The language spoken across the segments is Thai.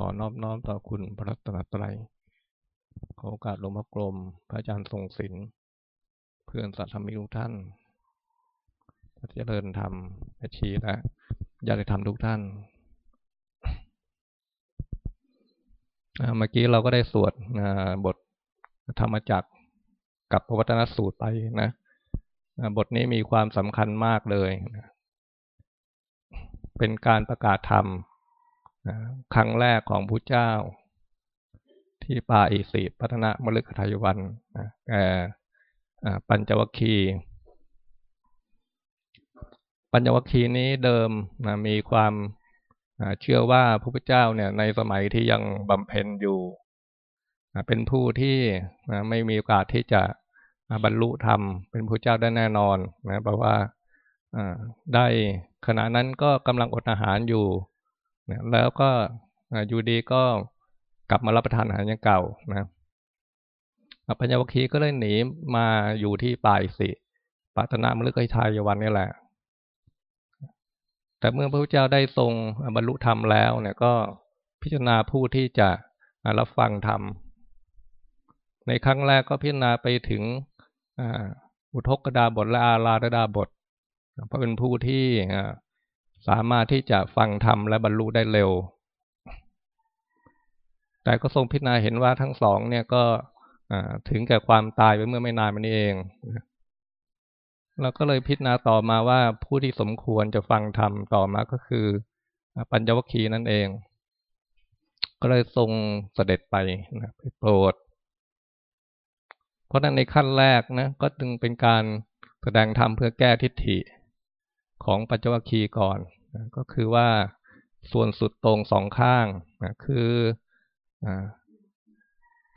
ขอนอบน้อมต่อคุณพระรัตนตรัย ขอโอกาสหลวงพ่อกรมพระอาจารย์ทรงศิลป์เพื่อนสัตธรรมิทุกท่านพระเจริญธรรมแม่ชีและญาติธรรมทุกท่าน เมื่อกี้เราก็ได้สวดบทธรรมจักรกับพระวัฒนสูตรไปนะบทนี้มีความสำคัญมากเลย เป็นการประกาศธรรม ครั้งแรกของพระเจ้า ที่ป่าอิสิพัฒนามฤคทายวันแก่ปัญจวัคคีปัญจวัคคีย์นี้เดิมนะมีความเชื่อว่าพระพุทธเจ้าเนี่ยในสมัยที่ยังบำเพ็ญอยู่เป็นผู้ที่ไม่มีโอกาสที่จะบรรลุธรรม เป็นพระเจ้าได้แน่นอนนะเพราะว่าได้ขณะนั้นก็กำลังอดอาหารอยู่ แล้วก็อยู่ดีก็กลับมารับประทานอาหารอย่างเก่านะปัญญวัคคีย์ก็เลยหนีมาอยู่ที่ป่ายสิปัตนามฤกษ์ชายวันนี่แหละ แต่เมื่อพระพุทธเจ้าได้ทรงบรรลุธรรมแล้วเนี่ยก็พิจารณาผู้ที่จะรับฟังธรรม ในครั้งแรกก็พิจารณาไปถึงอุทกดาบทและอาราดาบท เพราะเป็นผู้ที่ สามารถที่จะฟังธรรมและบรรลุได้เร็ว แต่ก็ทรงพิจารณาเห็นว่าทั้งสองเนี่ยก็ถึงแก่ความตายไปเมื่อไม่นานมานี้เองเราก็เลยพิจารณาต่อมาว่าผู้ที่สมควรจะฟังธรรมต่อมาก็คือ ปัญจวัคคีย์นั่นเอง ก็เลยทรงเสด็จไปนะไปโปรด เพราะนั้นในขั้นแรกนะก็จึงเป็นการแสดงธรรมเพื่อแก้ทิฏฐิ ของปัจจวัคคีย์ก่อนนะก็คือว่าส่วนสุดตรงสองข้างนะคืออ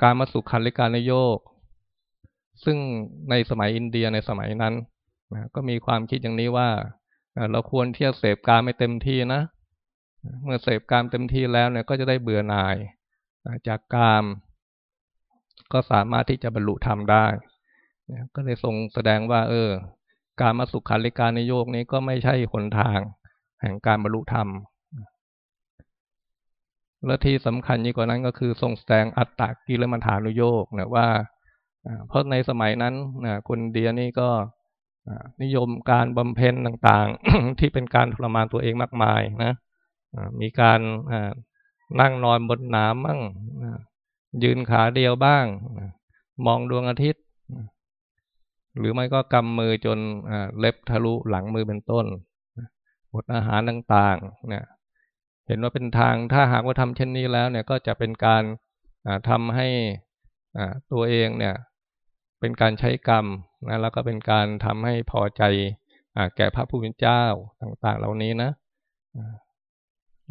การมาสุขันลิการนโยก ซึ่งในสมัยอินเดียในสมัยนั้นนะก็มีความคิดอย่างนี้ว่าเราควรเที่ยวเสพการไม่เต็มที่นะ เมื่อเสพการเต็มที่แล้วเนี่ยก็จะได้เบื่อหน่ายจากกามก็สามารถที่จะบรรลุธรรมได้ ก็เลยทรงแสดงว่า เออ การมาสุขาริการในโยกนี้ก็ไม่ใช่หนทาง แห่งการบรรลุธรรม และที่สำคัญยิ่งกว่านั้นก็คือทรงแสดงอัตตกิลมัฐานุโยกนะว่าเพราะในสมัยนั้นคนเดียนี่ก็นิยมการบำเพ็ญต่างๆ ที่เป็นการทรมานตัวเองมากมายนะมีการนั่งนอนบนน้ำบ้างยืนขาเดียวบ้าง มองดวงอาทิตย์ หรือไม่ก็กำมือจนเล็บทะลุหลังมือเป็นต้นอดอาหารต่างๆ เนี่ย เห็นว่าเป็นทางถ้าหากว่าทำเช่นนี้แล้ว เนี่ยก็จะเป็นการทำให้ตัวเองเนี่ย เป็นการใช้กรรมนะแล้วก็เป็นการทำให้พอใจแก่พระผู้เป็นเจ้าต่าง ๆ เหล่านี้นะ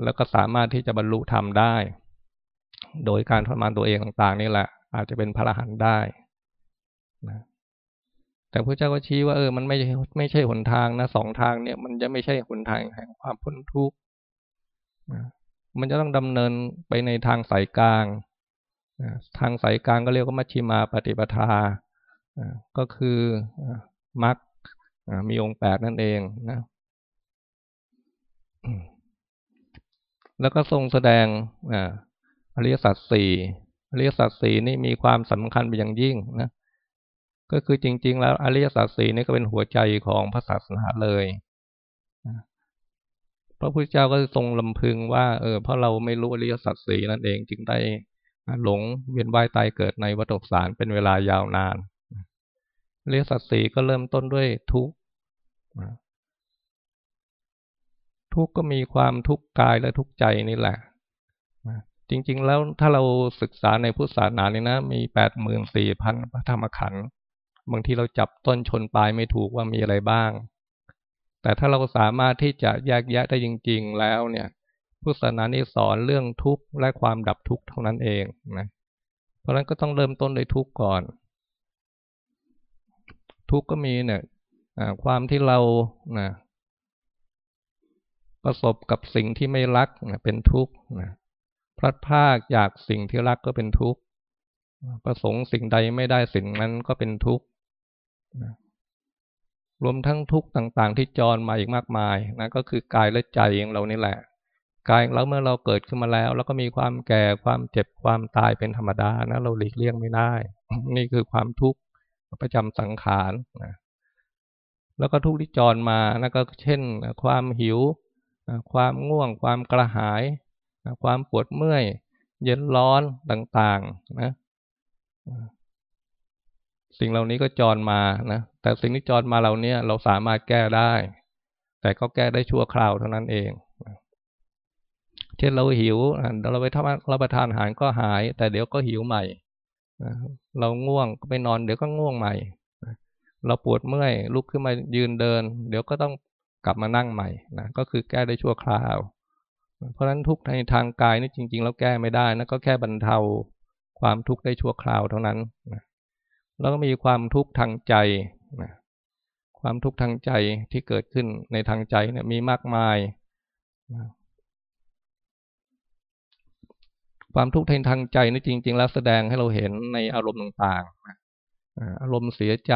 แล้วก็สามารถที่จะบรรลุธรรมได้ โดยการทรมานตัวเองต่าง ๆ นี่แหละ อาจจะเป็นพระอรหันต์ได้นะ แต่พระเจ้าก็ชี้ว่าเออมันไม่ใช่ไม่ใช่หนทางนะสองทางเนี่ย มันจะไม่ใช่หนทางแห่งความพ้นทุกข์มันจะต้องดำเนินไปในทางสายกลางทางสายกลางก็เรียกว่ามัชชิมาปฏิปทาก็คือมรรคมีองค์แปดนั่นเองนะแล้วก็ทรงแสดงอริยสัจสี่อริยสัจสี่นี่มีความสำคัญเป็นอย่างยิ่งนะ ก็คือจริง ๆ แล้วอริยสัจสี่นี่ก็เป็นหัวใจของพระศาสนาเลยพระพุทธเจ้าก็ทรงลำพึงว่า เออเพราะเราไม่รู้อริยสัจสี่นั่นเองจึงได้หลงเวียนว่ายตายเกิดในวัฏสารเป็นเวลายาวนานอริยสัจสี่ก็เริ่มต้นด้วยทุกข์ทุกข์ก็มีความทุกข์กายและทุกข์ใจนี่แหละจริง ๆ แล้วถ้าเราศึกษาในพุทธศาสนาเนี่ยนะ มีแปดหมื่นสี่พันพระธรรมขันธ์ บางทีเราจับต้นชนปลายไม่ถูกว่ามีอะไรบ้าง แต่ถ้าเราสามารถที่จะแยกแยะได้จริง ๆ แล้วเนี่ยพุทธศาสนานี่สอนเรื่องทุกข์และความดับทุกข์เท่านั้นเองนะ เพราะฉะนั้นก็ต้องเริ่มต้นด้วยทุกข์ก่อน ทุกข์ก็มีเนี่ยความที่เรานะประสบกับสิ่งที่ไม่รักนะเป็นทุกข์นะพลัดพรากจากสิ่งที่รักก็เป็นทุกข์ ประสงค์สิ่งใดไม่ได้สิ่งนั้นก็เป็นทุกข์รวมทั้งทุกข์ต่างๆ ที่จรมาอีกมากมายนะก็คือกายและใจของเรานี่แหละ กายเราเมื่อเราเกิดขึ้นมาแล้ว แล้วก็มีความแก่ความเจ็บความตายเป็นธรรมดานะเราหลีกเลี่ยงไม่ได้ นี่คือความทุกข์ประจำสังขารนะแล้วก็ทุกข์ที่จรมานะก็เช่น ความหิว ความง่วง ความกระหาย ความปวดเมื่อย เย็นร้อนต่างๆนะ สิ่งเหล่านี้ก็จรมานะแต่สิ่งที่จรมาเหล่านี้เราสามารถแก้ได้ แต่ก็แก้ได้ชั่วคราวเท่านั้นเองเช่นเราหิวเราไปทำรับประทานอาหารก็หาย แต่เดี๋ยวก็หิวใหม่เราง่วงก็ไปนอนเดี๋ยวก็ง่วงใหม่ เราปวดเมื่อยลุกขึ้นมายืนเดิน เดี๋ยวก็ต้องกลับมานั่งใหม่นะก็คือแก้ได้ชั่วคราว เพราะฉะนั้นทุกในทางกายนี่จริง ๆ แล้วแก้ไม่ได้นะก็แค่บรรเทา ความทุกข์ได้ชั่วคราวเท่านั้นนะแล้วก็มีความทุกข์ทางใจนะความทุกข์ทางใจที่เกิดขึ้นในทางใจเนี่ยมีมากมายนะความทุกข์ทางใจนี่จริง ๆ แล้วแสดงให้เราเห็นในอารมณ์ต่างๆอารมณ์เสียใจ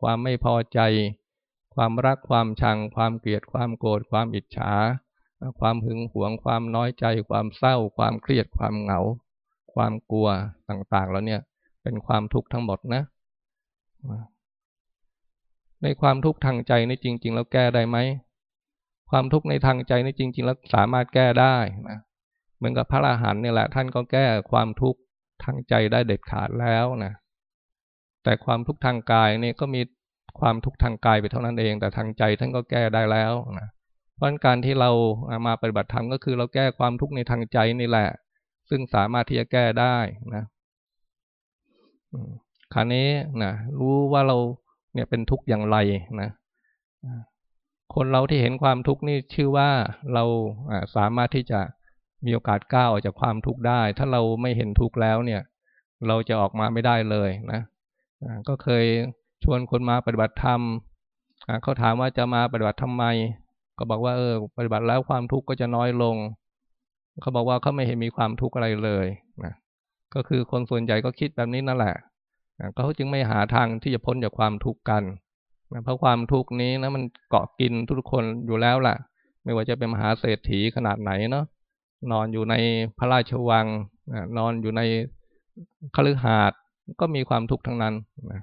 ความไม่พอใจ ความรักความชัง ความเกลียด ความโกรธ ความอิจฉา ความหึงหวง ความน้อยใจ ความเศร้า ความเครียด ความเหงา ความกลัวต่างๆ แล้วเนี่ย เป็นความทุกข์ทั้งหมดนะ ในความทุกข์ทางใจนี่จริง ๆ แล้วแก้ได้ไหมความทุกข์ในทางใจนี่จริง ๆ แล้วสามารถแก้ได้นะเหมือนกับพระอรหันต์เนี่ยแหละ ท่านก็แก้ความทุกข์ทางใจได้เด็ดขาดแล้วนะแต่ความทุกข์ทางกายเนี่ยก็มีความทุกข์ทางกายไปเท่านั้นเอง แต่ทางใจท่านก็แก้ได้แล้วนะเพราะการที่เรามาปฏิบัติธรรมก็คือเราแก้ความทุกข์ในทางใจนี่แหละ ซึ่งสามารถที่จะแก้ได้นะคราวนี้นะรู้ว่าเราเนี่ยเป็นทุกข์อย่างไรนะคนเราที่เห็นความทุกข์นี่ชื่อว่าเราสามารถที่จะมีโอกาสก้าวออกจากความทุกข์ได้ ถ้าเราไม่เห็นทุกข์แล้วเนี่ย เราจะออกมาไม่ได้เลยนะก็เคยชวนคนมาปฏิบัติธรรมเขาถามว่าจะมาปฏิบัติทำไม ก็บอกว่าเออ ปฏิบัติแล้วความทุกข์ก็จะน้อยลง เขาบอกว่าเขาไม่เห็นมีความทุกข์อะไรเลยนะก็คือคนส่วนใหญ่ก็คิดแบบนี้นั่นแหละเขาจึงไม่หาทางที่จะพ้นจากความทุกข์กันเพราะความทุกข์นี้นะมันเกาะกินทุกคนอยู่แล้วล่ะ ไม่ว่าจะเป็นมหาเศรษฐีขนาดไหนเนาะนอนอยู่ในพระราชวังนอนอยู่ในคฤหาสน์ก็มีความทุกข์ทั้งนั้นนะ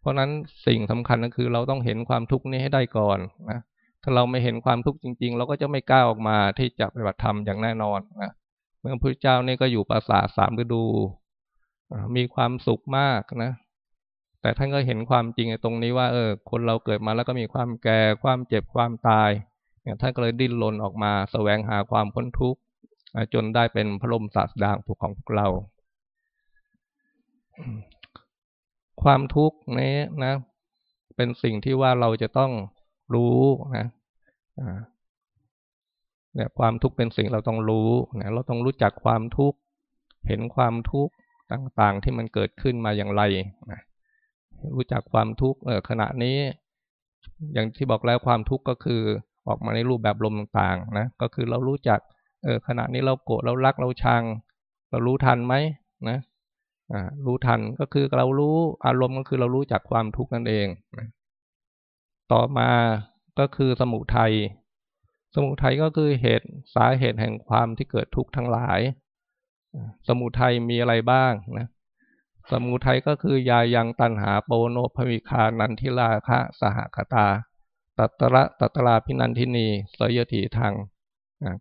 เพราะนั้นสิ่งสำคัญก็คือเราต้องเห็นความทุกข์นี้ให้ได้ก่อนนะ ถ้าเราไม่เห็นความทุกข์จริง ๆ เราก็จะไม่กล้าออกมาที่จะปฏิบัติธรรมอย่างแน่นอนนะเมื่อพระเจ้านี่ก็อยู่ปราสาทสามฤดู มีความสุขมากนะ แต่ท่านก็เห็นความจริงในตรงนี้ว่า เออ คนเราเกิดมาแล้วก็มีความแก่ ความเจ็บ ความตาย เนี่ย ท่านก็เลยดิ้นรนออกมาสแสวงหาความพ้นทุกข์จนได้เป็นพระลมศาสดางผูกของพวกเรา ความทุกข์นี้นะ เป็นสิ่งที่ว่าเราจะต้อง รู้นะเนี่ยความทุกข์เป็นสิ่งเราต้องรู้นะเราต้องรู้จักความทุกข์ เห็นความทุกข์ต่างๆ ที่มันเกิดขึ้นมาอย่างไรนะรู้จักความทุกข์เออขณะนี้ อย่างที่บอกแล้วความทุกข์ก็คือออกมาในรูปแบบลมต่างๆนะก็คือเรารู้จักเออขณะนี้เราโกรธเรารักเราชัง เรารู้ทันไหมนะอ่ารู้ทันก็คือเรารู้อารมณ์ก็คือเรารู้จักความทุกข์นั่นเองนะ ต่อมาก็คือสมุทัย สมุทัยก็คือเหตุสาเหตุแห่งความที่เกิดทุกข์ทั้งหลาย สมุทัยมีอะไรบ้างนะ สมุทัยก็คือยายังตันหาโปโนภวิคานันทิลาคะสหคตา ตัตระตัตราพินันทินีสยถีทาง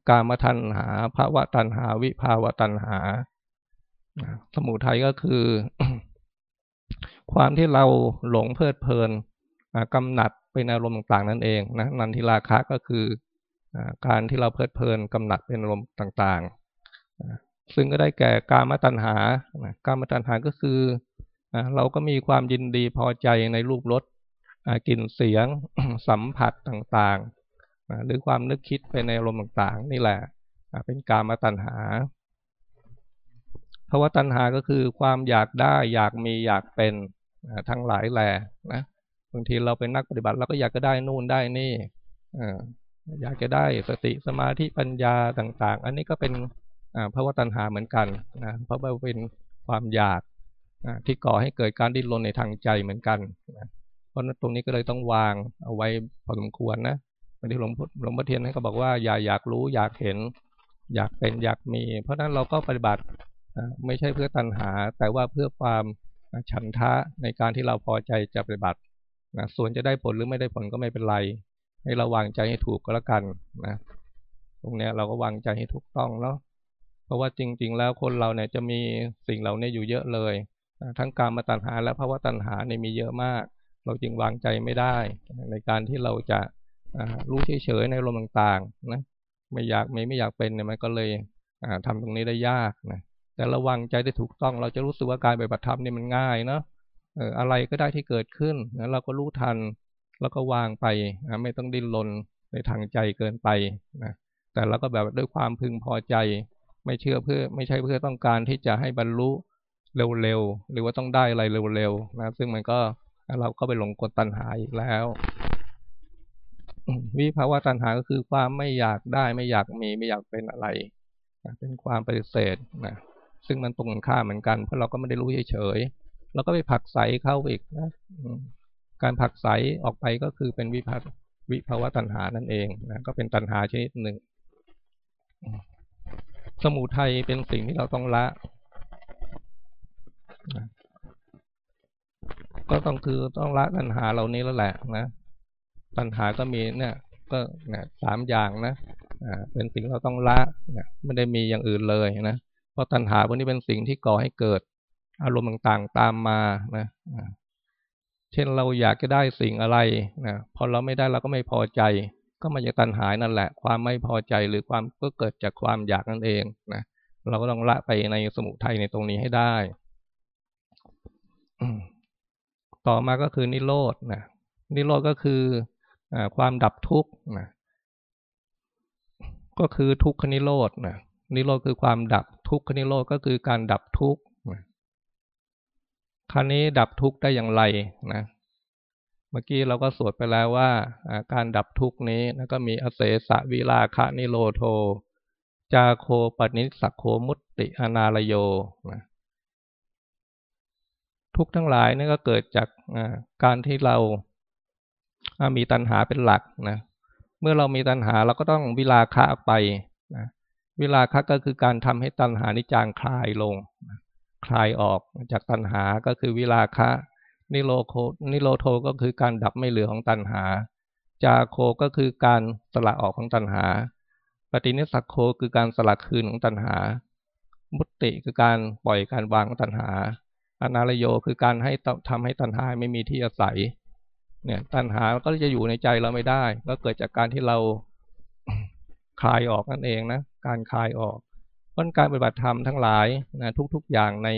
กามทันหาภาวะตันหา วิภาวะตันหา สมุทัยก็คือ ความที่เราหลงเพลิดเพลินกำหนัด เป็นอารมณ์ต่างๆ นั่นเองนะนันทิราคะก็คือการที่เราเพลิดเพลินกำหนัดเป็นอารมณ์ต่างๆ ซึ่งก็ได้แก่กามตัณหากามตัณหาก็คือเราก็มีความยินดีพอใจในรูปรสกลิ่นเสียงสัมผัสต่างๆ หรือความนึกคิดไปในอารมณ์ต่างๆ นี่แหละเป็นกามาตัณหาเพราะว่าตัณหาก็คือความอยากได้อยากมีอยากเป็นทั้งหลายแหละนะ บางทีเราเป็นนักปฏิบัติเราก็อยากจะได้นู่นได้นี่อยากจะได้สติสมาธิปัญญาต่าง ๆ อันนี้ก็เป็นเพราะว่าตัณหาเหมือนกันนะเพราะว่าเป็นความอยากที่ก่อให้เกิดการดิ้นรนในทางใจเหมือนกันนะเพราะนั้นตรงนี้ก็เลยต้องวางเอาไว้พอสมควรนะบางทีหลวงหลวงพ่อเทียนท่านก็บอกว่าอย่าอยากรู้อยากเห็น อยากเป็นอยากมี เพราะนั้นเราก็ปฏิบัติไม่ใช่เพื่อตัณหา แต่ว่าเพื่อความฉันทะในการที่เราพอใจจะปฏิบัติ นะส่วนจะได้ผลหรือไม่ได้ผลก็ไม่เป็นไร ให้เราวางใจให้ถูกก็แล้วกันนะตรงนี้เราก็วางใจให้ถูกต้องเนาะเพราะว่าจริง ๆ แล้วคนเราเนี่ยจะมีสิ่งเหล่านี้อยู่เยอะเลยทั้งการมาตัณหาและภาวะตัณหาเนี่ยมีเยอะมาก เราจึงวางใจไม่ได้ ในการที่เราจะรู้เฉยๆในลมต่างๆนะไม่อยากไม่ไม่อยากเป็นเนี่ยมันก็เลยทำตรงนี้ได้ยากนะแต่ระวังใจได้ถูกต้อง เราจะรู้สึกว่าการปฏิบัติธรรมนี่มันง่ายเนาะ อะไรก็ได้ที่เกิดขึ้นนะเราก็รู้ทัน แล้วก็วางไปนะไม่ต้องดิ้นรนในทางใจเกินไปนะแต่เราก็แบบด้วยความพึงพอใจ ไม่เชื่อเพื่อไม่ใช่เพื่อต้องการที่จะให้บรรลุเร็วๆหรือว่าต้องได้อะไรเร็วๆนะซึ่งมันก็เราก็ไปหลงกลตัณหาอีกแล้ววิภาวะตัณหาก็คือความไม่อยากได้ไม่อยากมีไม่อยากเป็นอะไรเป็นความปฏิเสธนะซึ่งมันตรงกันข้ามเหมือนกัน เพราะเราก็ไม่ได้รู้เฉย เราก็ไปผักใสเข้าอีกนะการผักใสออกไปก็คือเป็นวิภาวิภาวะตัณหานั่นเองนะก็เป็นตัณหาชนิดหนึ่ง สมุทัยเป็นสิ่งที่เราต้องละก็ต้องคือต้องละตัณหาเหล่านี้แล้วแหละนะตัณหาก็มีเนี่ย ก็เนี่ยสามอย่างนะอ่าเป็นสิ่งเราต้องละนี่ยไม่ได้มีอย่างอื่นเลยนะเพราะตัณหาพวกนี้เป็นสิ่งที่ก่อให้เกิด อารมณ์ต่างๆตามมานะเช่นเราอยากจะได้สิ่งอะไรนะพอเราไม่ได้เราก็ไม่พอใจ ก็มาจากตัณหานั่นแหละ ความไม่พอใจหรือความก็เกิดจากความอยากนั่นเองนะเราก็ต้องละไปในสมุทัยในตรงนี้ให้ได้ต่อมาก็คือนิโรธนะนิโรธก็คืออความดับทุกข์นะก็คือทุกขนิโรธนะนิโรธคือความดับทุกขนิโรธก็คือการดับทุกข์ ครั้นี้ดับทุกข์ได้อย่างไรนะ เมื่อกี้เราก็สวดไปแล้วว่าการดับทุกข์นี้นะก็มีอเสสะวิลาคะนิโรโท จาโคปนิสักโคมุตติอนาลโยนะทุกทั้งหลายนี่ก็เกิดจากการที่เรามีตัณหาเป็นหลักนะ เมื่อเรามีตัณหาเราก็ต้องวิลาคะออกไปนะวิลาคะก็คือการทำให้ตัณหานิจางคลายลง คลายออกจากตัณหาก็คือวิลาคะ นิโรโคนิโรโทก็คือการดับไม่เหลือของตัณหา จาโคก็คือการสละออกของตัณหา ปฏินิสักโคคือการสละคืนของตัณหา มุตติคือการปล่อยการวางของตัณหา อนาลโยคือการให้ทำให้ตัณหาไม่มีที่อาศัย เนี่ยตัณหาก็จะอยู่ในใจเราไม่ได้ ก็เกิดจากการที่เราคลายออกนั่นเองนะ การคลายออก พราะการปฏิบัติธรรมทั้งหลายนะทุกๆอย่างใน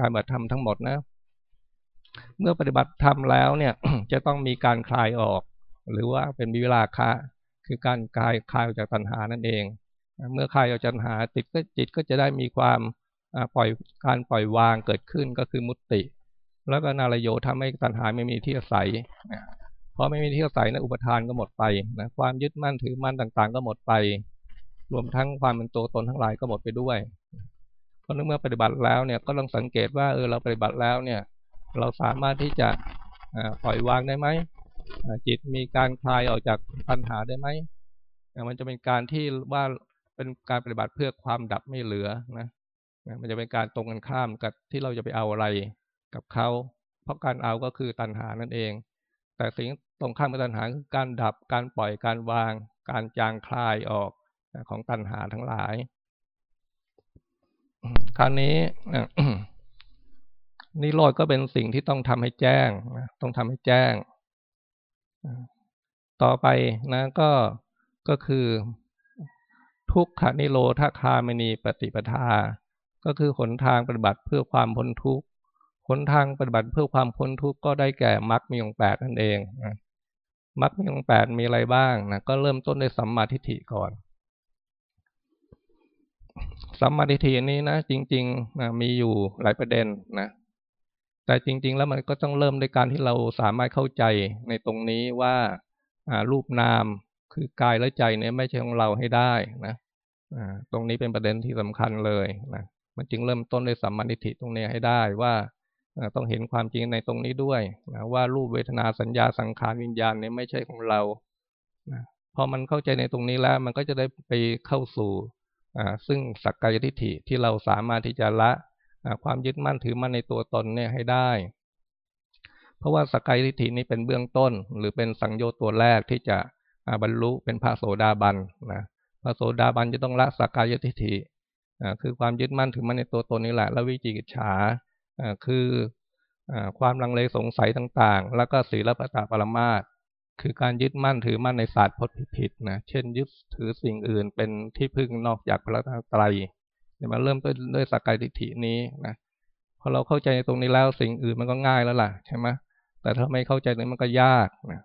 การปฏิบัติธรรมทั้งหมดนะ เมื่อปฏิบัติธรรมแล้วเนี่ย จะต้องมีการคลายออก หรือว่าเป็นวิวลาคะคือการคลายคลายออกจากตัณหานั่นเอง เมื่อคลายออกจากตัณหาจิตก็จิตก็จะได้มีความปล่อยการปล่อยวางเกิดขึ้นก็คือมุตติ แล้วก็นารโยทำให้ตัณหาไม่มีที่อาศัยเพราะไม่มีที่อาศัยนะอุปทานก็หมดไปนะความยึดมั่นถือมั่นต่างๆ ก็หมดไป รวมทั้งความเป็นตัวตนทั้งหลายก็หมดไปด้วย เพราะเมื่อปฏิบัติแล้วเนี่ยก็ต้องสังเกตว่าเออเราปฏิบัติแล้วเนี่ย เราสามารถที่จะปล่อยวางได้ไหมจิตมีการคลายออกจากปัญหาได้ไหมมันจะเป็นการที่ว่าเป็นการปฏิบัติเพื่อความดับไม่เหลือนะมันจะเป็นการตรงกันข้ามกับที่เราจะไปเอาอะไรกับเขา เพราะการเอาก็คือตัณหานั่นเอง แต่สิ่งตรงข้ามกับตัณหาคือการดับการปล่อยการวาง การจางคลายออก ของตัณหาทั้งหลาย คราวนี้นิโรธก็เป็นสิ่งที่ต้องทำให้แจ้งต้องทำให้แจ้ง ต่อไปนะก็ก็คือทุกขนิโรธคามณีปฏิปทา ก็คือหนทางปฏิบัติเพื่อความพ้นทุกข์หนทางปฏิบัติเพื่อความพ้นทุกข์ก็ได้แก่มรรคมีองแปดนั่นเองนะมรรคมีองแปดมีอะไรบ้างนะก็เริ่มต้นด้วยสัมมาทิฏฐิก่อน สัมมาทิฏฐินี้นะจริงๆนะมีอยู่หลายประเด็นนะ แต่จริง ๆ แล้วมันก็ต้องเริ่มด้วยการที่เราสามารถเข้าใจในตรงนี้ว่ารูปนามคือกายและใจเนี่ยไม่ใช่ของเราให้ได้นะตรงนี้เป็นประเด็นที่สำคัญเลยนะมันจึงเริ่มต้นด้วยสัมมาทิฏฐิตรงนี้ให้ได้ว่าต้องเห็นความจริงในตรงนี้ด้วยนะว่ารูปเวทนาสัญญาสังขารวิญญาณเนี่ยไม่ใช่ของเรานะพอมันเข้าใจในตรงนี้แล้ว มันก็จะได้ไปเข้าสู่ ซึ่งสักกายทิฏฐิที่เราสามารถที่จะละความยึดมั่นถือมั่นในตัวตนเนี่ยให้ได้ เพราะว่าสักกายทิฏฐินี้เป็นเบื้องต้น หรือเป็นสังโยชน์ตัวแรกที่จะบรรลุเป็นพระโสดาบันนะพระโสดาบันจะต้องละสักกายทิฏฐิคือความยึดมั่นถือมั่นในตัวตนนี่แหละแล้ววิจิกิจฉาคือความลังเลสงสัยต่างๆ แล้วก็ศีลปตาปรมาต คือการยึดมั่นถือมั่นในศาสตร์พจน์ผิดๆนะ เช่น ยึดถือสิ่งอื่นเป็นที่พึ่งนอกจากพระตรัยเนี่ยมาเริ่มต้นด้วยสักกายทิฏฐินี้นะพอเราเข้าใจในตรงนี้แล้วสิ่งอื่นมันก็ง่ายแล้วล่ะใช่ไหมแต่ถ้าไม่เข้าใจนี้มันก็ยากนะ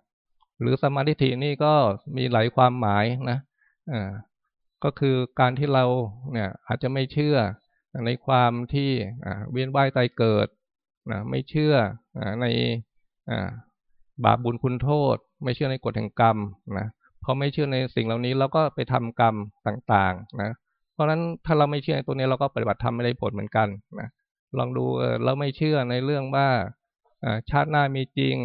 หรือสมาธิินี่ก็มีหลายความหมายนะอ่าก็คือการที่เราเนี่ยอาจจะไม่เชื่อในความที่เวียนว่ายตายเกิดนะไม่เชื่อในบาปบุญคุณโทษ ไม่เชื่อในกฎแห่งกรรมนะพอไม่เชื่อในสิ่งเหล่านี้เราก็ไปทำกรรมต่างๆนะเพราะฉะนั้นถ้าเราไม่เชื่อในตัวนี้เราก็ปฏิบัติธรรมไม่ได้ผลเหมือนกันนะลองดูเราไม่เชื่อในเรื่องว่าชาติหน้ามีจริง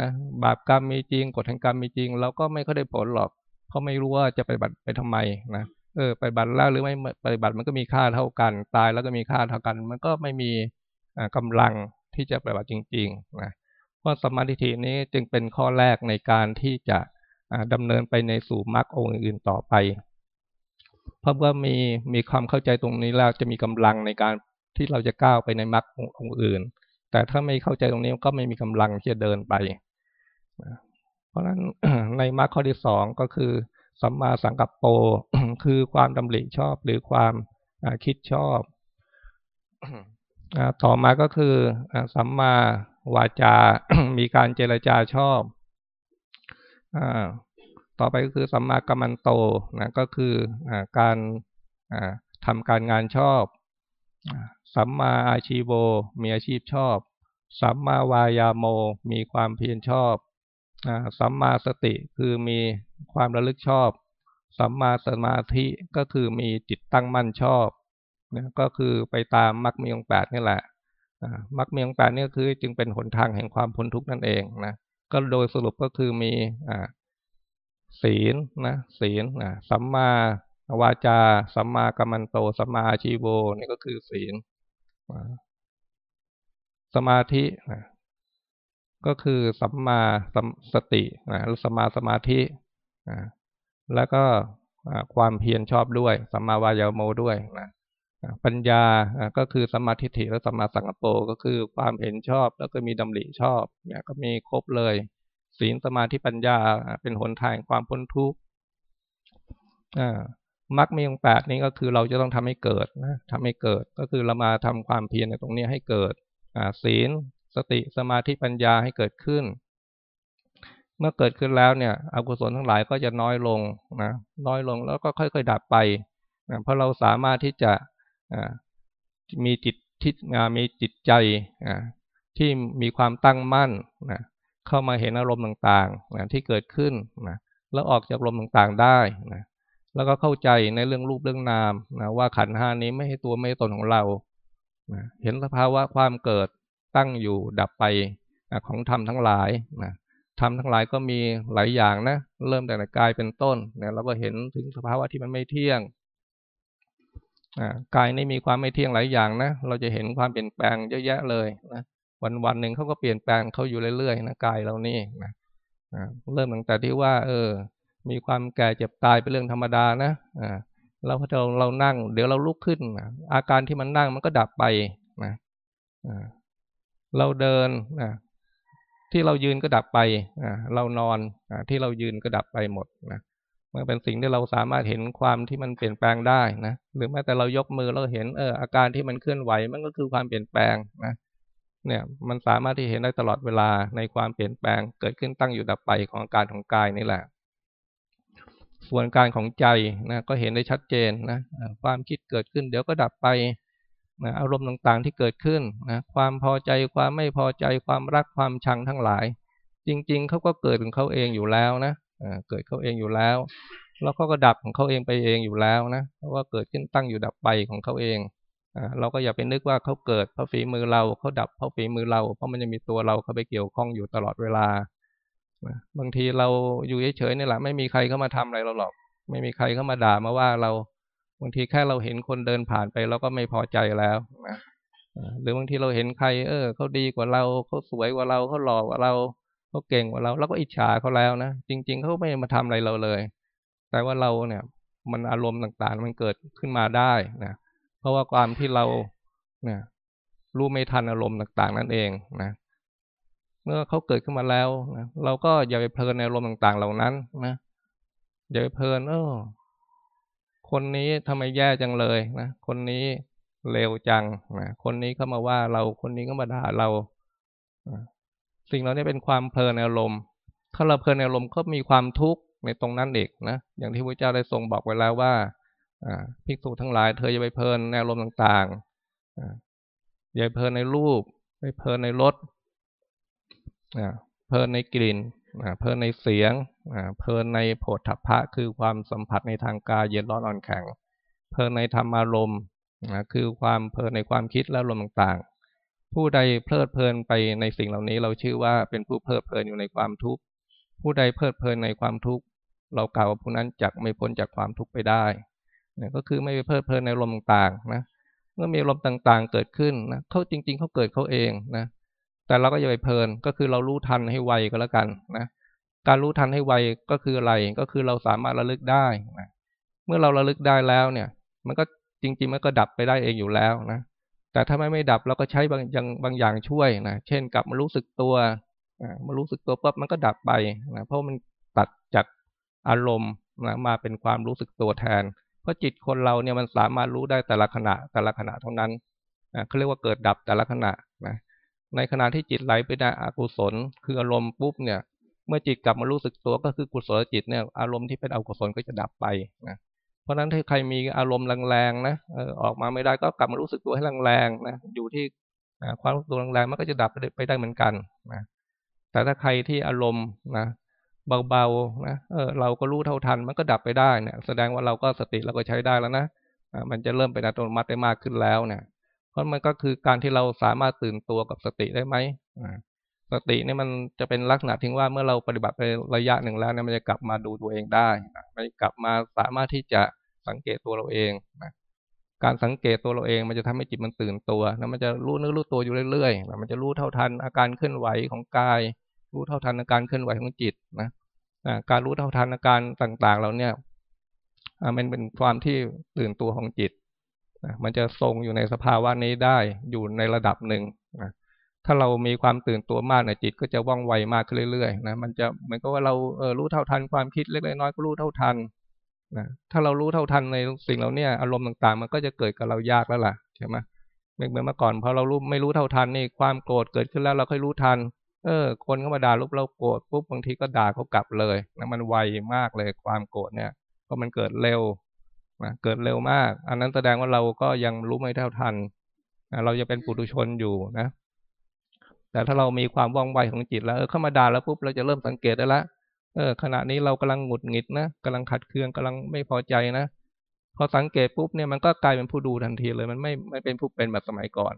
นะบาปกรรมมีจริงกฎแห่งกรรมมีจริง เราก็ไม่ค่อยได้ผลหรอก เพราะไม่รู้ว่าจะปฏิบัติไปทำไมนะเออปฏิบัติแล้วหรือไม่ปฏิบัติมันก็มีค่าเท่ากัน ตายแล้วก็มีค่าเท่ากัน มันก็ไม่มีกำลังที่จะปฏิบัติจริง ๆ นะ เพราสมาธินี้จึงเป็นข้อแรกในการที่จะดำเนินไปในสู่มรรคองค์อื่นต่อไป เพราะว่ามีมีความเข้าใจตรงนี้แล้วจะมีกำลังในการที่เราจะก้าวไปในมรรคองค์อื่น แต่ถ้าไม่เข้าใจตรงนี้ก็ไม่มีกำลังที่จะเดินไป เพราะฉะนั้นในมรรคข้อที่สองก็คือสัมมาสังกัปโปคือความดำริชอบหรือความคิดชอบ ต่อมาก็คือสัมมา วาจา มีการเจรจาชอบต่อไปก็คือสัมมากัมมันโตนะก็คืออการทำการงานชอบ สัมมาอาชีโวมีอาชีพชอบ สัมมาวายาโม มีความเพียรชอบสัมมาสติคือมีความระลึกชอบ สัมมาสมาธิก็คือมีจิตตั้งมั่นชอบนะก็คือไปตามมรรคมีองแปดนี่แหละ มรรคมีองแปดนี่คือ จึงเป็นหนทางแห่งความพ้นทุกข์นั่นเองนะก็โดยสรุปก็คือมีศีลนะศีลสัมมาวาจา สัมมากัมมันโต สัมมาชีโวนี่ก็คือศีลสมาธิก็คือสัมมาสตินะหรือสัมมาสมาธิแล้วก็ความเพียรชอบด้วย สัมมาวายาโมด้วยนะ ปัญญาก็คือสมาธิฐิและสมาสังกปรก็คือความเห็นชอบ แล้วก็มีดำริชอบเนี่ยก็มีครบเลย ศีลสมาธิปัญญาเป็นหนทางความพ้นทุกข์มรรคมีองแปดนี้ก็คือเราจะต้องทำให้เกิดนะทำให้เกิดก็คือเรามาทำความเพียรในตรงนี้ให้เกิดศีล สติสมาธิปัญญาให้เกิดขึ้น เมื่อเกิดขึ้นแล้วเนี่ยอกุศลทั้งหลายก็จะน้อยลงนะน้อยลงแล้วก็ค่อย ๆ ดับไปนะเพราะเราสามารถที่จะ มีจิตที่มีจิตใจที่มีความตั้งมั่นนะเข้ามาเห็นอารมณ์ต่างๆนะที่เกิดขึ้นนะแล้วออกจากอารมณ์ต่างๆได้นะแล้วก็เข้าใจในเรื่องรูปเรื่องนามนะว่าขันห้านี้ไม่ให้ตัวไม่ตนของเรานะเห็นสภาวะความเกิดตั้งอยู่ดับไปนะของธรรมทั้งหลายนะธรรมทั้งหลายก็มีหลายอย่างนะ เริ่มแต่กายเป็นต้นนี่ยเราก็เห็นถึงสภาวะที่มันไม่เที่ยง กายนี่มีความไม่เที่ยงหลายอย่างนะ เราจะเห็นความเปลี่ยนแปลงเยอะแยะเลยนะวันวันหนึ่งเขาก็เปลี่ยนแปลงเขาอยู่เรื่อยๆนะกายเรานี่นะเริ่มตั้งแต่ที่ว่า เออ มีความแก่เจ็บตายเป็นเรื่องธรรมดานะอ่าเราพอเราเรานั่ง เดี๋ยวเราลุกขึ้นอาการที่มันนั่งมันก็ดับไปนะเราเดินนะที่เรายืนก็ดับไปเรานอนที่เรายืนก็ดับไปหมดนะ มันเป็นสิ่งที่เราสามารถเห็นความที่มันเปลี่ยนแปลงได้นะหรือแม้แต่เรายกมือเราเห็นเอออาการที่มันเคลื่อนไหวมันก็คือความเปลี่ยนแปลงนะเนี่ยมันสามารถที่เห็นได้ตลอดเวลาในความเปลี่ยนแปลงเกิดขึ้นตั้งอยู่ดับไปของอาการของกายนี่แหละ ส่วนการของใจนะก็เห็นได้ชัดเจนนะความคิดเกิดขึ้นเดี๋ยวก็ดับไปนะอารมณ์ต่างๆที่เกิดขึ้นนะความพอใจความไม่พอใจความรักความชังทั้งหลาย จริง ๆเขาก็เกิดของเขาเองอยู่แล้วนะ เกิดเขาเองอยู่แล้ว แล้วเขาก็ดับของเขาเองไปเองอยู่แล้วนะเพราะว่าเกิดขึ้นตั้งอยู่ดับไปของเขาเองเราก็อย่าไปนึกว่าเขาเกิดเพราะฝีมือเราเขาดับเพราะฝีมือเรา เพราะมันจะมีตัวเราเข้าไปเกี่ยวข้องอยู่ตลอดเวลาบางทีเราอยู่เฉยๆนี่แหละไม่มีใครเข้ามาทำอะไรเราหรอก ไม่มีใครเข้ามาด่ามาว่าเราบางทีแค่เราเห็นคนเดินผ่านไปเราก็ไม่พอใจแล้วนะหรือบางทีเราเห็นใคร เออเขาดีกว่าเราเขาสวยกว่าเราเขาหล่อกว่าเรา เขาเก่งกว่าเราเราก็อิจฉาเขาแล้วนะจริง ๆเขาไม่มาทำอะไรเราเลย แต่ว่าเราเนี่ย มันอารมณ์ต่างๆ มันเกิดขึ้นมาได้นะเพราะว่าความที่เราเนี่ยรู้ไม่ทันอารมณ์ต่าง ๆ นั่นเองนะเมื่อเขาเกิดขึ้นมาแล้วนะเราก็อย่าไปเพลินในอารมณ์ต่าง ๆ เหล่านั้นนะอย่าไปเพลินเออคนนี้ทำไมแย่จังเลยนะคนนี้เลวจังนะคนนี้เข้ามาว่าเราคนนี้ก็มาด่าเรา สิ่งเหล่านี้เป็นความเพลินอารมณ์ ถ้าเราเพลินอารมณ์ก็มีความทุกข์ในตรงนั้นเองนะ อย่างที่พระเจ้าได้ทรงบอกไว้แล้วว่าภิกษุทั้งหลายเธออย่าไปเพลินในอารมณ์ต่างๆอย่าเพลินในรูปไปเพลินในรสเพลินในกลิ่นเพลินในเสียงเพลินในโผฏฐัพพะคือความสัมผัสในทางกายเย็นร้อนอ่อนแข็ง เพลินในธรรมารมณ์คือความเพลินในความคิดและลมณ์ต่างๆ ผู้ใดเพลิดเพลินไปในสิ่งเหล่านี้ เราชื่อว่าเป็นผู้เพลิดเพลินอยู่ในความทุกข์ ผู้ใดเพลิดเพลินในความทุกข์ เรากล่าวว่าผู้นั้นจักไม่พ้นจากความทุกข์ไปได้นี่ก็คือไม่ไปเพลิดเพลินในลมต่างๆนะ เมื่อมีลมต่างๆเกิดขึ้นนะเขาจริง ๆเขาเกิดเขาเองนะ แต่เราก็อย่าไปเพลิน ก็คือเรารู้ทันให้ไวก็แล้วกันนะ การรู้ทันให้ไวก็คืออะไร ก็คือเราสามารถระลึกได้นะ เมื่อเราระลึกได้แล้วเนี่ย มันก็จริง ๆ มันก็ดับไปได้เองอยู่แล้วนะ แต่ถ้าไม่ไม่ดับเราก็ใช้บางอย่างบางอย่างช่วยนะเช่นกลับมารู้สึกตัวมารู้สึกตัวปั๊บมันก็ดับไปนะเพราะมันตัดจากอารมณ์นะมาเป็นความรู้สึกตัวแทน เพราะจิตคนเราเนี่ยมันสามารถรู้ได้แต่ละขณะแต่ละขณะเท่านั้นนะเขาเรียกว่าเกิดดับแต่ละขณะนะในขณะที่จิตไหลไปในอกุศล คืออารมณ์ปุ๊บเนี่ย เมื่อจิตกลับมารู้สึกตัวก็คือกุศลจิตเนี่ยอารมณ์ที่เป็นอกุศลก็จะดับไปนะ เพราะฉะนั้นถ้าใครมีอารมณ์แรงๆนะออกมาไม่ได้ก็กลับมารู้สึกตัวให้แรงๆนะอยู่ที่ความรู้สึกตัวแรงๆมันก็จะดับไปได้เหมือนกันนะแต่ถ้าใครที่อารมณ์นะเบาๆนะเออเราก็รู้เท่าทันมันก็ดับไปได้เนี่ยแสดงว่าเราก็สติเราก็ใช้ได้แล้วนะมันจะเริ่มเป็นอัตโนมัติได้มากขึ้นแล้วเนี่ยเพราะมันก็คือการที่เราสามารถตื่นตัวกับสติได้ไหมสตินี่มันจะเป็นลักษณะทิ้งว่าเมื่อเราปฏิบัติไประยะหนึ่งแล้วเนี่ยมันจะกลับมาดูตัวเองได้ มันกลับมาสามารถที่จะสังเกตตัวเราเองนะการสังเกตตัวเราเองมันจะทำให้จิตมันตื่นตัวแล้วมันจะรู้นึกรู้ตัวอยู่เรื่อยๆแล้วมันจะรู้เท่าทันอาการเคลื่อนไหวของกาย รู้เท่าทันอาการเคลื่อนไหวของจิตนะการรู้เท่าทันอาการต่างๆเราเนี่ยมันเป็นความที่ตื่นตัวของจิตมันจะทรงอยู่ในสภาวะนี้ได้อยู่ในระดับหนึ่งนะ ถ้าเรามีความตื่นตัวมากเนี่ยจิตก็จะว่องไวมากขึ้นเรื่อยๆนะมันจะเหมือนกับว่าเราเออรู้เท่าทันความคิดเล็กๆน้อยก็รู้เท่าทันนะถ้าเรารู้เท่าทันในสิ่งเหล่านี้อารมณ์ต่างๆ มันก็จะเกิดกับเรายากแล้วล่ะใช่ไหมเหมือนเมื่อก่อนพอเรารู้ไม่รู้เท่าทันนี่ความโกรธเกิดขึ้นแล้วเราค่อยรู้ทัน เออ คนเข้ามาด่าลุกเราโกรธปุ๊บบางทีก็ด่าเขากลับเลยนะมันไวมากเลยความโกรธเนี่ยเพราะมันเกิดเร็วนะเกิดเร็วมาก อันนั้นแสดงว่าเราก็ยังรู้ไม่เท่าทันนะเราจะเป็นปุถุชนอยู่นะ แต่ถ้าเรามีความว่องไวของจิตแล้วเออเข้ามาด่าแล้วปุ๊บเราจะเริ่มสังเกตได้ละเออ ขณะนี้เรากำลังหงุดหงิดนะกำลังขัดเคืองกำลังไม่พอใจนะพอสังเกตปุ๊บเนี่ยมันก็กลายเป็นผู้ดูทันทีเลยมันไม่ไม่เป็นผู้เป็นแบบสมัยก่อน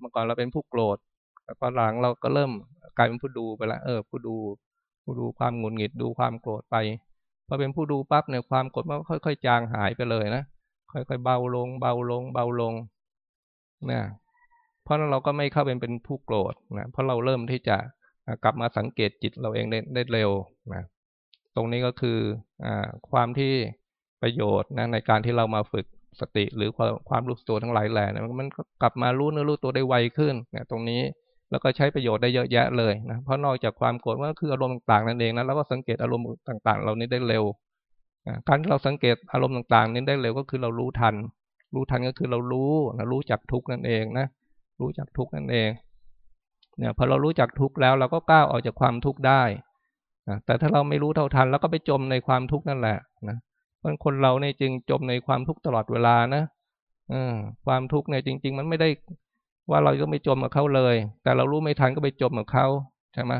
เมื่อก่อนเราเป็นผู้โกรธแต่ตอนหลังเราก็เริ่มกลายเป็นผู้ดูไปล้วเออ ผู้ดู ผู้ดูความหงุดหงิดดูความโกรธไปพอเป็นผู้ดูปั๊บเนี่ยความโกดมันค่อยๆจางหายไปเลยนะค่อยๆเบาลง เบาลง เบาลงนะ เพราะนั้นเราก็ไม่เข้าเป็นเป็นผู้โกรธนะเพราะเราเริ่มที่จะกลับมาสังเกตจิตเราเองได้ได้เร็วนะตรงนี้ก็คืออความที่ประโยชน์นะในการที่เรามาฝึกสติหรือความความรู้ตัวทั้งหลายแหล่นะมันก็กลับมารู้เนื้อรู้ตัวได้ไวขึ้นเนี่ยตรงนี้แล้วก็ใช้ประโยชน์ได้เยอะแยะเลยนะเพราะนอกจากความโกรธก็คืออารมณ์ต่างๆนั่นเองนะแล้วก็สังเกตอารมณ์ต่างๆเรานี้ได้เร็วการที่เราสังเกตอารมณ์ต่างๆ นี้ได้เร็วก็คือเรารู้ทัน รู้ทันก็คือเรารู้นะรู้จักทุกนั่นเองนะ รู้จักทุกนั่นเองเนี่ยพอเรารู้จักทุกแล้วเราก็ก้าวออกจากความทุกข์ได้นะแต่ถ้าเราไม่รู้เท่าทัน แล้วก็ไปจมในความทุกข์นั่นแหละนะเพราะคนเราเนี่ยจึงจมในความทุกข์ตลอดเวลานะอความทุกข์เนี่ยจริง ๆ มันไม่ได้ว่าเราก็ไม่จมกับเขาเลย แต่เรารู้ไม่ทันก็ไปจมกับเขาใช่ไหม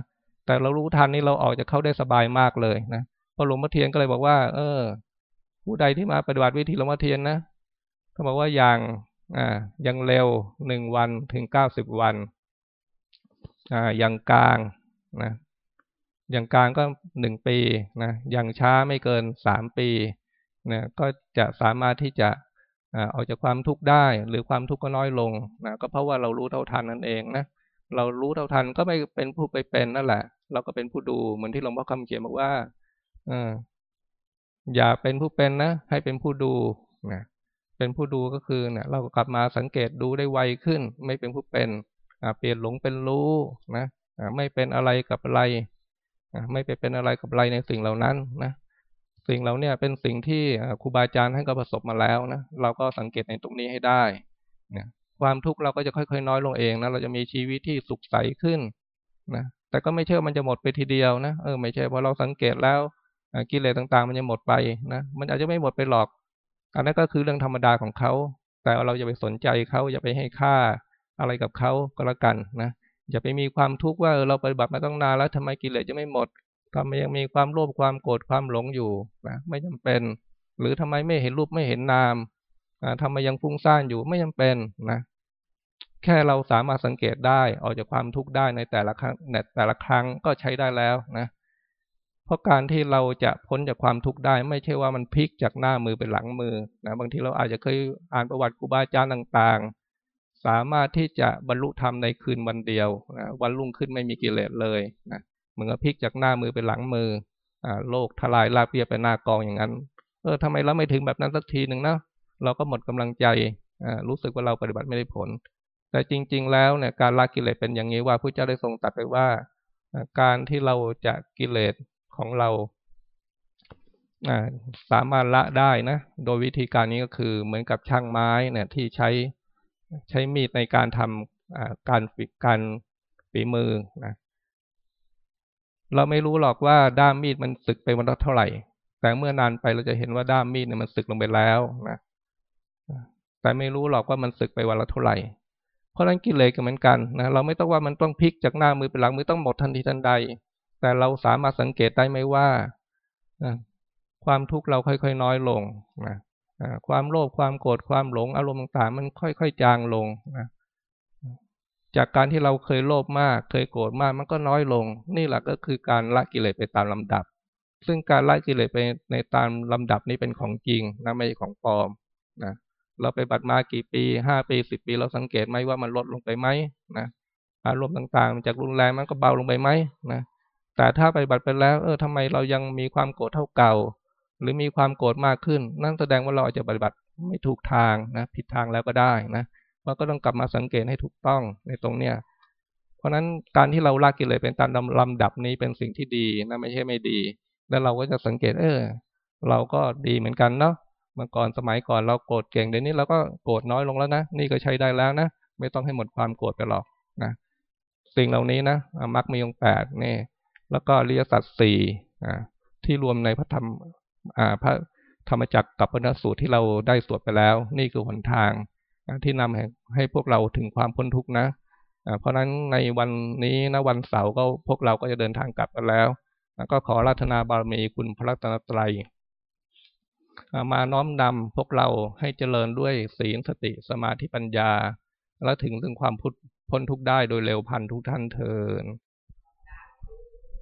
แต่เรารู้ทันนี่เราออกจากเขาได้สบายมากเลยนะพอหลวงพ่อเทียนก็เลยบอกว่า เออ ผู้ใดที่มาปฏิบัติวิธีหลวงพ่อเทียนนะเขาบอกว่าอย่าง อ่ายังเร็วหนึ่งวันถึงเก้าสิบวันอ่าย่างกลางนะอย่างกลางก็หนึ่งปีนะอย่างช้าไม่เกินสามปีนะก็จะสามารถที่จะออกจากความทุกข์ได้ หรือความทุกข์ก็น้อยลงนะก็เพราะว่าเรารู้เท่าทันนั่นเองนะเรารู้เท่าทันก็ไม่เป็นผู้ไปเป็นนั่นแหละ เราก็เป็นผู้ดูเหมือนที่หลวงพ่อคำเขียนบอกว่าอย่าเป็นผู้เป็นนะให้เป็นผู้ดูนะ เป็นผู้ดูก็คือเนี่ยเราก็กลับมาสังเกตดูได้ไวขึ้น ไม่เป็นผู้เป็นเปลี่ยนหลงเป็นรู้นะไม่เป็นอะไรกับอะไรไม่ไปเป็นอะไรกับอะไรในสิ่งเหล่านั้นนะสิ่งเหล่านี้เป็นสิ่งที่ครูบาอาจารย์ท่านก็ประสบมาแล้วนะเราก็สังเกตในตรงนี้ให้ได้นะความทุกข์เราก็จะค่อยๆ น้อยลงเองนะเราจะมีชีวิตที่สุขใสขึ้นนะแต่ก็ไม่เชื่อมันจะหมดไปทีเดียวนะเออไม่ใช่พอเราสังเกตแล้วกิเลสต่างๆ มันจะหมดไปนะมันอาจจะไม่หมดไปหรอก อันนั้นก็คือเรื่องธรรมดาของเขา แต่เราอย่าไปสนใจเขาอย่าไปให้ค่าอะไรกับเขาก็แล้วกันนะอย่าไปมีความทุกข์ว่าเราปฏิบัติมาตั้งนานแล้วทำไมกิเลสจะไม่หมดทำไมยังมีความโลภความโกรธความหลงอยู่นะไม่จำเป็น หรือทำไมไม่เห็นรูปไม่เห็นนามทำไมยังฟุ้งซ่านอยู่ไม่จำเป็นนะแค่เราสามารถสังเกตได้ออกจากความทุกข์ได้ในแต่ละครั้งในแต่ละครั้งก็ใช้ได้แล้วนะ เพราะการที่เราจะพ้นจากความทุกข์ได้ ไม่ใช่ว่ามันพลิกจากหน้ามือเป็นหลังมือนะบางทีเราอาจจะเคยอ่านประวัติครูบาอาจารย์ต่างๆ สามารถที่จะบรรลุธรรมในคืนวันเดียวนะวันรุ่งขึ้นไม่มีกิเลสเลยนะเหมือนกับพลิกจากหน้ามือเป็นหลังมืออ่าโลกทลายลาบเปียไปหน้ากองอย่างนั้น เออทำไมเราไม่ถึงแบบนั้นสักทีหนึ่งนะเราก็หมดกำลังใจอ่ารู้สึกว่าเราปฏิบัติไม่ได้ผล แต่จริง ๆ แล้วเนี่ยการละกิเลสเป็นอย่างนี้ว่าพระเจ้าได้ทรงตรัสไปว่า การที่เราจะกิเลส ของเราสามารถละได้นะ โดยวิธีการนี้ก็คือเหมือนกับช่างไม้เนี่ย ที่ใช้ใช้มีดในการทำการฝีการฝีมือนะเราไม่รู้หรอกว่าด้ามมีดมันสึกไปวันละเท่าไหร่ แต่เมื่อนานไปเราจะเห็นว่าด้ามมีดเนี่ยมันสึกลงไปแล้วนะแต่ไม่รู้หรอกว่ามันสึกไปวันละเท่าไหร่ เพราะนั้นกิเลสก็เหมือนกันนะเราไม่ต้องว่ามันต้องพลิกจากหน้ามือไปหลังมือต้องหมดทันทีทันใด แต่เราสามารถสังเกตได้ไหมว่าความทุกข์เราค่อยๆน้อยลงนะความโลภความโกรธความหลงอารมณ์ต่างๆ มันค่อยๆจางลงนะจากการที่เราเคยโลภมาก เคยโกรธมากมันก็น้อยลง นี่แหละก็คือการละกิเลสไปตามลำดับ ซึ่งการละกิเลสไปในตามลำดับนี้เป็นของจริงนะไม่ใช่ของปลอมนะเราไปบัตรมากี่ปีห้าปีสิบปี เราสังเกตไหมว่ามันลดลงไปไหมนะอารมณ์ต่างๆ จากรุนแรงมันก็เบาลงไปไหมนะ แต่ถ้าไปบัตรไปแล้ว เออทำไมเรายังมีความโกรธเท่าเก่า หรือมีความโกรธมากขึ้น นั่นแสดงว่าเราอาจจะปฏิบัติไม่ถูกทางนะ ผิดทางแล้วก็ได้นะเราก็ต้องกลับมาสังเกตให้ถูกต้องในตรงเนี้ยเพราะฉะนั้นการที่เราละกิเลสเป็นตามลำดับนี้เป็นสิ่งที่ดีนะไม่ใช่ไม่ดี แล้วเราก็จะสังเกต เออ เราก็ดีเหมือนกันเนาะเมื่อก่อนสมัยก่อนเราโกรธเก่งเดี๋ยวนี้เราก็โกรธน้อยลงแล้วนะนี่ก็ใช้ได้แล้วนะไม่ต้องให้หมดความโกรธไปหรอกนะสิ่งเหล่านี้นะมักมีองแปดนี่ แล้วก็เรียสัตสี่ที่รวมในพระธรรมพระธรรมจักรกับพระนสูตรที่เราได้สวดไปแล้ว นี่คือหนทางที่นำให้พวกเราถึงความพ้นทุกข์นะเพราะฉะนั้นในวันนี้นะวันเสาร์ก็พวกเราก็จะเดินทางกลับกันแล้ว ก็ขอรัตนาบารมีคุณพระรัตนตรัยมาน้อมนำพวกเราให้เจริญด้วยศีลสติสมาธิปัญญา และถึงถึงความพ้นทุกข์ได้โดยเร็วพันทุกท่านเทิน